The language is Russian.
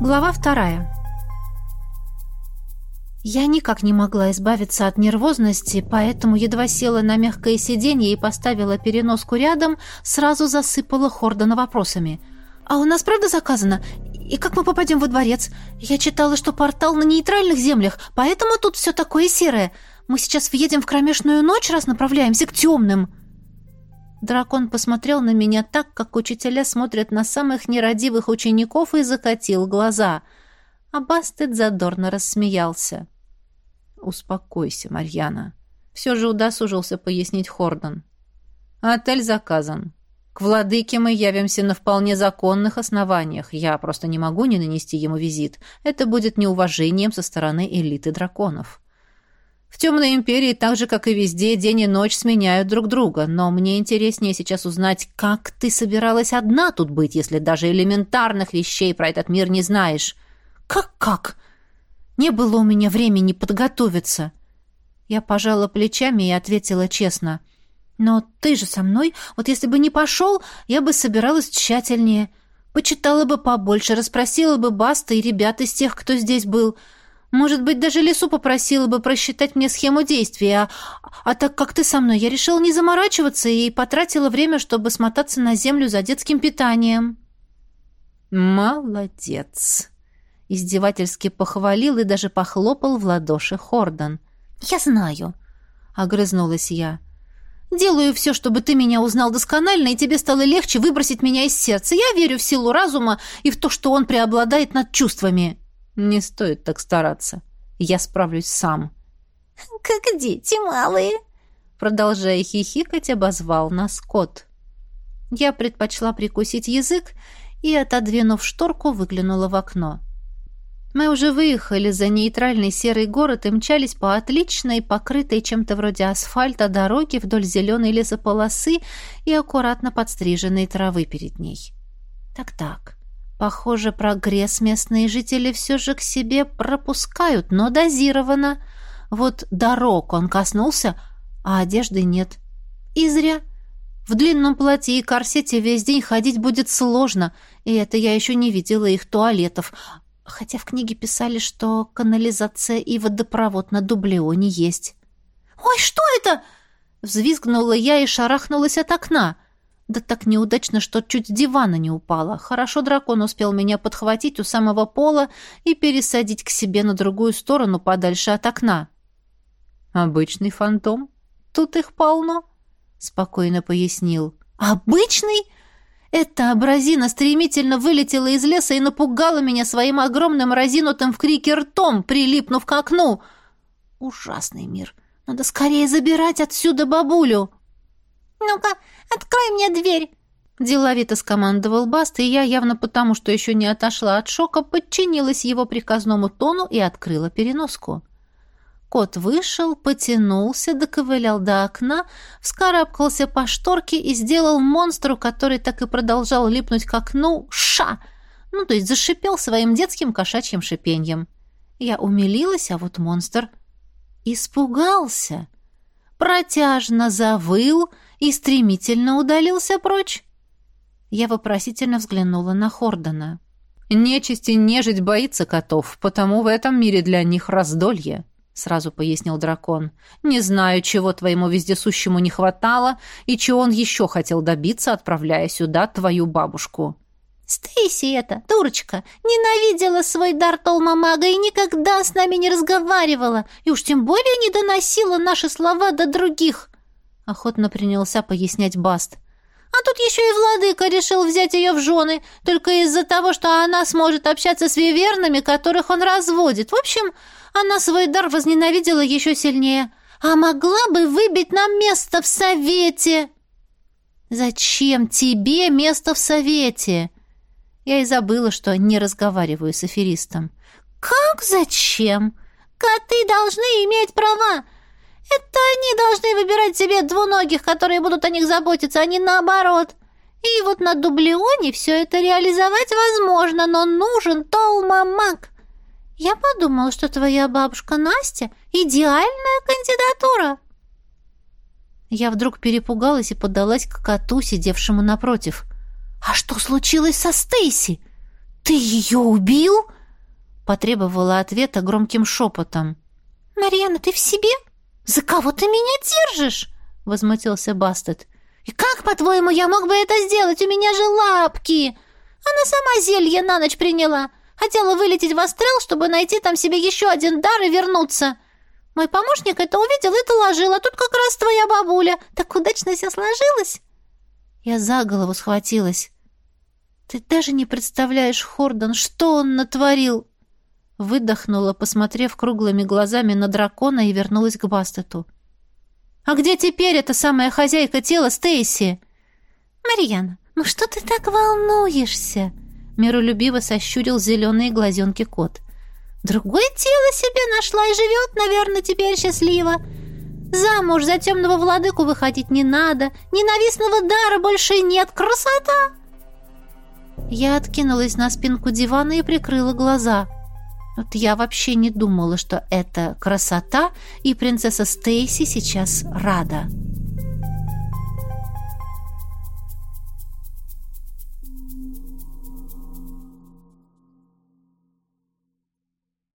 Глава вторая. Я никак не могла избавиться от нервозности, поэтому едва села на мягкое сиденье и поставила переноску рядом, сразу засыпала Хордона вопросами. «А у нас правда заказано? И как мы попадем во дворец? Я читала, что портал на нейтральных землях, поэтому тут все такое серое. Мы сейчас въедем в кромешную ночь, раз направляемся к темным». Дракон посмотрел на меня так, как учителя смотрят на самых нерадивых учеников, и закатил глаза. А Бастет задорно рассмеялся. «Успокойся, Марьяна». Все же удосужился пояснить Хордон. «Отель заказан. К владыке мы явимся на вполне законных основаниях. Я просто не могу не нанести ему визит. Это будет неуважением со стороны элиты драконов». В темной империи, так же, как и везде, день и ночь сменяют друг друга. Но мне интереснее сейчас узнать, как ты собиралась одна тут быть, если даже элементарных вещей про этот мир не знаешь. Как-как? Не было у меня времени подготовиться. Я пожала плечами и ответила честно. Но ты же со мной. Вот если бы не пошел, я бы собиралась тщательнее. Почитала бы побольше, расспросила бы Баста и ребят из тех, кто здесь был. — может быть, даже Лесу попросила бы просчитать мне схему действия, а, а так как ты со мной, я решила не заморачиваться и потратила время, чтобы смотаться на землю за детским питанием». «Молодец!» — издевательски похвалил и даже похлопал в ладоши Хордон. «Я знаю», — огрызнулась я. «Делаю все, чтобы ты меня узнал досконально, и тебе стало легче выбросить меня из сердца. Я верю в силу разума и в то, что он преобладает над чувствами». «Не стоит так стараться. Я справлюсь сам». «Как дети малые!» Продолжая хихикать, обозвал нас кот. Я предпочла прикусить язык и, отодвинув шторку, выглянула в окно. Мы уже выехали за нейтральный серый город и мчались по отличной, покрытой чем-то вроде асфальта дороге вдоль зеленой лесополосы и аккуратно подстриженной травы перед ней. Так-так. Похоже, прогресс местные жители все же к себе пропускают, но дозированно. Вот дорог он коснулся, а одежды нет. И зря. В длинном платье и корсете весь день ходить будет сложно, и это я еще не видела их туалетов. Хотя в книге писали, что канализация и водопровод на Дублеоне есть. «Ой, что это?» Взвизгнула я и шарахнулась от окна. Да так неудачно, что чуть с дивана не упала. Хорошо дракон успел меня подхватить у самого пола и пересадить к себе на другую сторону подальше от окна. «Обычный фантом. Тут их полно», — спокойно пояснил. «Обычный?» Эта абразина стремительно вылетела из леса и напугала меня своим огромным разинутым в крике ртом, прилипнув к окну. «Ужасный мир. Надо скорее забирать отсюда бабулю!» «Ну-ка, открой мне дверь!» Деловито скомандовал Баст, и я, явно потому, что еще не отошла от шока, подчинилась его приказному тону и открыла переноску. Кот вышел, потянулся, доковылял до окна, вскарабкался по шторке и сделал монстру, который так и продолжал липнуть к окну, ша! Ну, то есть зашипел своим детским кошачьим шипеньем. Я умилилась, а вот монстр испугался. Протяжно завыл — и стремительно удалился прочь. Я вопросительно взглянула на Хордона. «Нечисть и нежить боится котов, потому в этом мире для них раздолье», — сразу пояснил дракон. «Не знаю, чего твоему вездесущему не хватало и чего он еще хотел добиться, отправляя сюда твою бабушку». «Стейси эта, дурочка, ненавидела свой дар Толмамага и никогда с нами не разговаривала, и уж тем более не доносила наши слова до других. — охотно принялся пояснять Баст. «А тут еще и владыка решил взять ее в жены, только из-за того, что она сможет общаться с вивернами, которых он разводит. В общем, она свой дар возненавидела еще сильнее. А могла бы выбить нам место в совете!» «Зачем тебе место в совете?» Я и забыла, что не разговариваю с аферистом. «Как зачем? Коты должны иметь права. Это они должны выбирать себе двуногих, которые будут о них заботиться, а не наоборот. И вот на дублионе все это реализовать возможно, но нужен толмамак. Я подумал, что твоя бабушка Настя — идеальная кандидатура. Я вдруг перепугалась и подалась к коту, сидевшему напротив. «А что случилось со Стейси?» «Ты ее убил?» — потребовала ответа громким шепотом. «Марьяна, ты в себе? За кого ты меня держишь?» — возмутился Бастет. «И как, по-твоему, я мог бы это сделать? У меня же лапки! Она сама зелье на ночь приняла. Хотела вылететь в астрал, чтобы найти там себе еще один дар и вернуться. Мой помощник это увидел и доложил, а тут как раз твоя бабуля. Так удачно все сложилось!» Я за голову схватилась. «Ты даже не представляешь, Хордон, что он натворил!» Выдохнула, посмотрев круглыми глазами на дракона и вернулась к Бастету. «А где теперь эта самая хозяйка тела Стейси?» «Марьяна, ну что ты так волнуешься?» Миролюбиво сощурил зеленые глазенки кот. «Другое тело себе нашла и живет, наверное, теперь счастливо. Замуж за темного владыку выходить не надо, ненавистного дара больше нет. Красота!» Я откинулась на спинку дивана и прикрыла глаза. Вот я вообще не думала, что это красота, и принцесса Стейси сейчас рада.